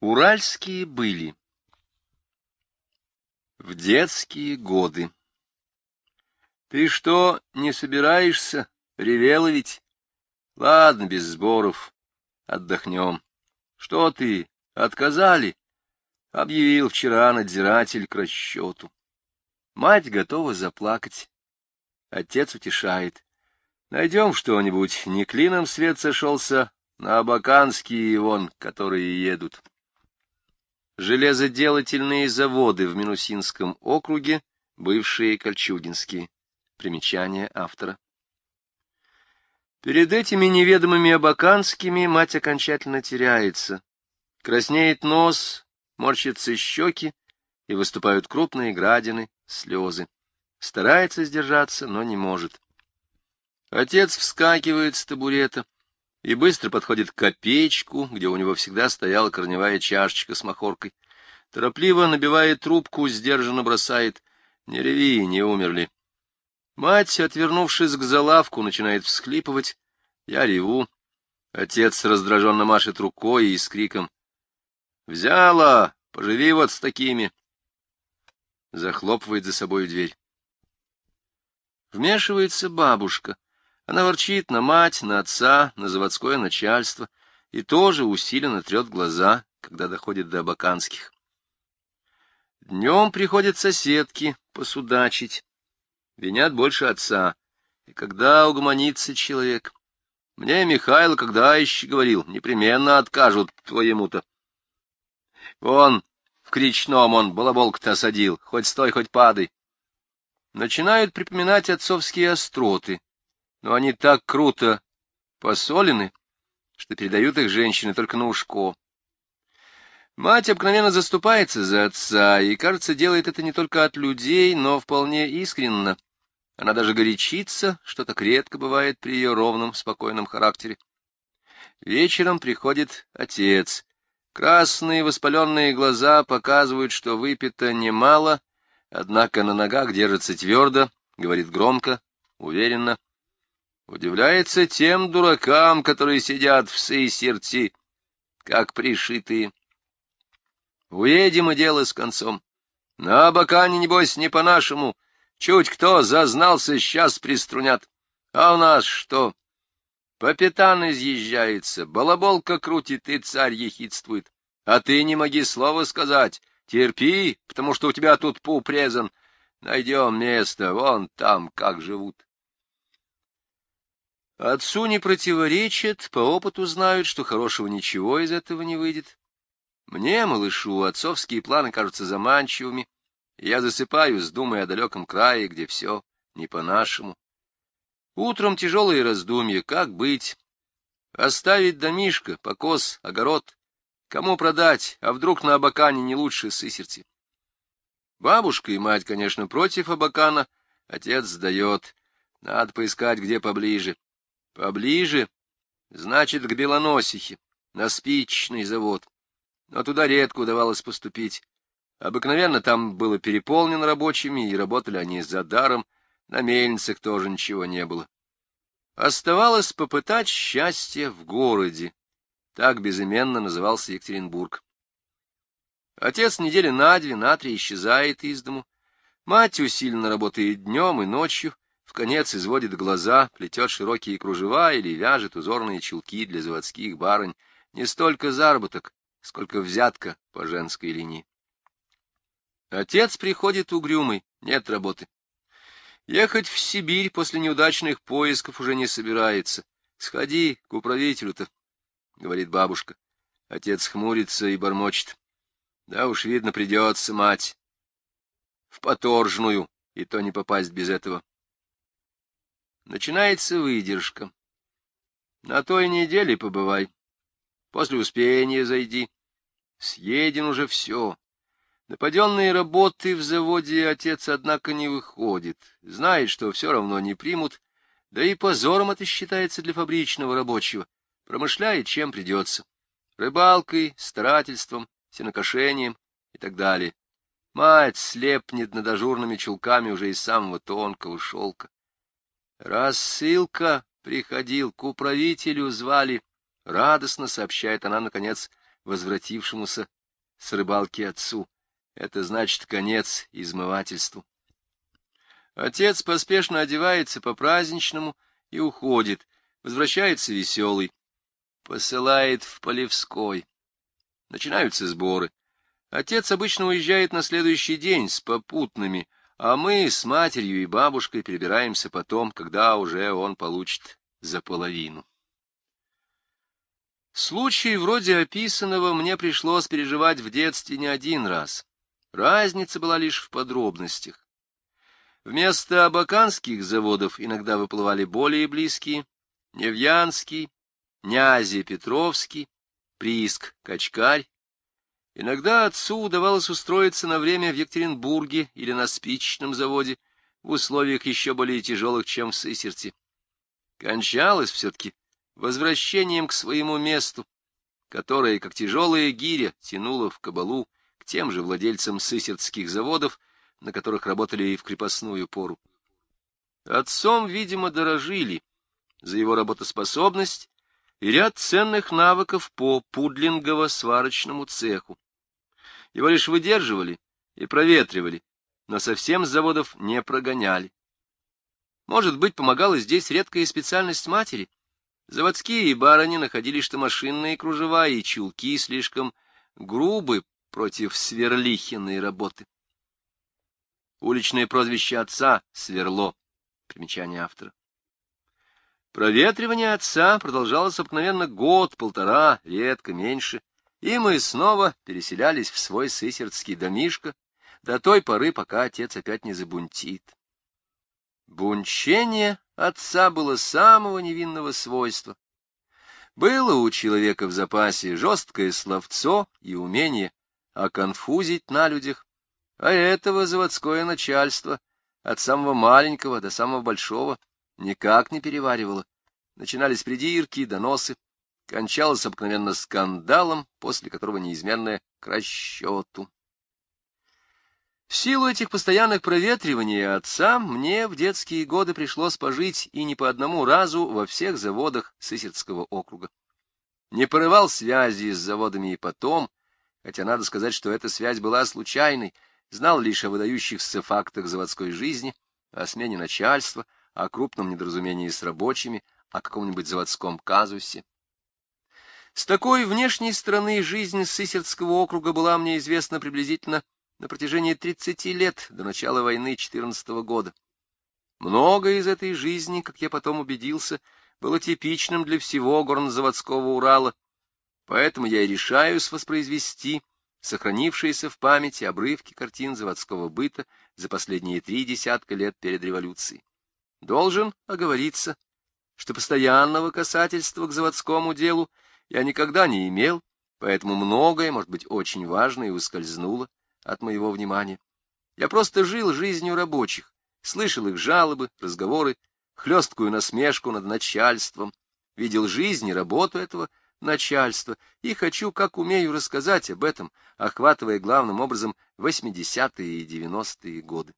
Уральские были. В детские годы. Ты что, не собираешься? Ревела ведь? Ладно, без сборов. Отдохнем. Что ты, отказали? Объявил вчера надзиратель к расчету. Мать готова заплакать. Отец утешает. Найдем что-нибудь, не клином свет сошелся, на абаканские вон, которые едут. Железоделательные заводы в Минусинском округе, бывшие Кольчугинские. Примечание автора. Перед этими неведомыми абаканскими мать окончательно теряется. Краснеет нос, морщатся щеки, и выступают крупные градины, слезы. Старается сдержаться, но не может. Отец вскакивает с табурета и быстро подходит к копеечку, где у него всегда стояла корневая чашечка с махоркой. Торопливо набивает трубку, сдержанно бросает. «Не реви, не умерли». Мать, отвернувшись к залавку, начинает всхлипывать. Я реву. Отец раздраженно машет рукой и с криком «Взяла! Поживи вот с такими!» Захлопывает за собой дверь. Вмешивается бабушка. Она ворчит на мать, на отца, на заводское начальство и тоже усиленно трет глаза, когда доходит до абаканских. Днем приходят соседки посудачить, винят больше отца. И когда угомонится человек? Мне Михаил когда еще говорил, непременно откажут твоему-то. Вон, в Кричном он балаболк-то осадил, хоть стой, хоть падай. Начинают припоминать отцовские остроты, но они так круто посолены, что передают их женщины только на ушко. Мать обыкновенно заступается за отца, и, кажется, делает это не только от людей, но вполне искренно. Она даже горячится, что так редко бывает при ее ровном, спокойном характере. Вечером приходит отец. Красные воспаленные глаза показывают, что выпито немало, однако на ногах держится твердо, говорит громко, уверенно. Удивляется тем дуракам, которые сидят в сердце, как пришитые. Уедем и дело с концом. На Абакане, небось, не по-нашему. Чуть кто зазнался, сейчас приструнят. А у нас что? Попитан изъезжается, балаболка крутит и царь ехидствует. А ты не моги слова сказать. Терпи, потому что у тебя тут пуп резан. Найдем место, вон там, как живут. Отцу не противоречат, по опыту знают, что хорошего ничего из этого не выйдет. Мне, малышу, отцовские планы кажутся заманчивыми, я засыпаю, думая о далеком крае, где все не по-нашему. Утром тяжелые раздумья, как быть? Оставить домишко, покос, огород? Кому продать, а вдруг на Абакане не лучше сысерти? Бабушка и мать, конечно, против Абакана, отец сдает. Надо поискать, где поближе. Поближе, значит, к Белоносихе, на спичечный завод. Но туда редко удавалось поступить. Обыкновенно там было переполнено рабочими, и работали они за даром, на мельницах тоже ничего не было. Оставалось попытать счастье в городе. Так безыменно назывался Екатеринбург. Отец недели на две, на три исчезает из дому. Мать усиленно работает днем и ночью, конец изводит глаза, плетет широкие кружева или вяжет узорные чулки для заводских барынь. Не столько заработок, сколько взятка по женской линии. Отец приходит угрюмый, нет работы. Ехать в Сибирь после неудачных поисков уже не собирается. Сходи к управителю-то, — говорит бабушка. Отец хмурится и бормочет. Да уж, видно, придется, мать. В поторжную, и то не попасть без этого. Начинается выдержка. На той неделе побывай. После успения зайди. Съеден уже все. Нападенные работы в заводе отец, однако, не выходит. Знает, что все равно не примут, да и позором это считается для фабричного рабочего. Промышляет, чем придется. Рыбалкой, старательством, сенокошением и так далее. Мать слепнет над ажурными чулками уже из самого тонкого шелка. Рассылка приходил, к управителю звали. Радостно сообщает она, наконец, возвратившемуся с рыбалки отцу. Это значит конец измывательству. Отец поспешно одевается по-праздничному и уходит, возвращается веселый, посылает в Полевской. Начинаются сборы. Отец обычно уезжает на следующий день с попутными, а мы с матерью и бабушкой перебираемся потом, когда уже он получит за половину. Случай вроде описанного мне пришлось переживать в детстве не один раз. Разница была лишь в подробностях. Вместо абаканских заводов иногда выплывали более близкие — Невьянский, Нязи Петровский, Прииск Качкарь, Иногда отцу удавалось устроиться на время в Екатеринбурге или на спичечном заводе в условиях еще более тяжелых, чем в Сысерте. Кончалось все-таки возвращением к своему месту, которое, как тяжелая гиря, тянуло в кабалу к тем же владельцам сысертских заводов, на которых работали и в крепостную пору. Отцом, видимо, дорожили за его работоспособность и ряд ценных навыков по пудлингово-сварочному цеху. Его лишь выдерживали и проветривали, но совсем с заводов не прогоняли. Может быть, помогала здесь редкая специальность матери. Заводские барыни находили, что машинные кружева и чулки слишком грубы против сверлихиной работы. Уличное прозвище отца — Сверло. Примечание автора. Проветривание отца продолжалось обыкновенно год-полтора, редко меньше, и мы снова переселялись в свой сысердский домишко до той поры, пока отец опять не забунтит. Бунчение отца было самого невинного свойства. Было у человека в запасе жесткое словцо и умение оконфузить на людях, а этого заводское начальство от самого маленького до самого большого никак не переваривало. Начинались придирки, доносы, кончалось обыкновенно скандалом, после которого неизменное к расчету. В силу этих постоянных проветриваний отца мне в детские годы пришлось пожить и не по одному разу во всех заводах Сысердского округа. Не порывал связи с заводами и потом, хотя надо сказать, что эта связь была случайной, знал лишь о выдающихся фактах заводской жизни, о смене начальства, о крупном недоразумении с рабочими, о каком-нибудь заводском казусе. С такой внешней стороны жизнь Сысердского округа была мне известна приблизительно на протяжении 30 лет до начала войны 14 года. Многое из этой жизни, как я потом убедился, было типичным для всего горнозаводского Урала, поэтому я и решаюсь воспроизвести сохранившиеся в памяти обрывки картин заводского быта за последние три десятка лет перед революцией. Должен оговориться, что постоянного касательства к заводскому делу я никогда не имел, поэтому многое, может быть, очень важное ускользнуло от моего внимания. Я просто жил жизнью рабочих, слышал их жалобы, разговоры, хлесткую насмешку над начальством, видел жизнь и работу этого начальства, и хочу, как умею, рассказать об этом, охватывая главным образом 80-е и 90-е годы.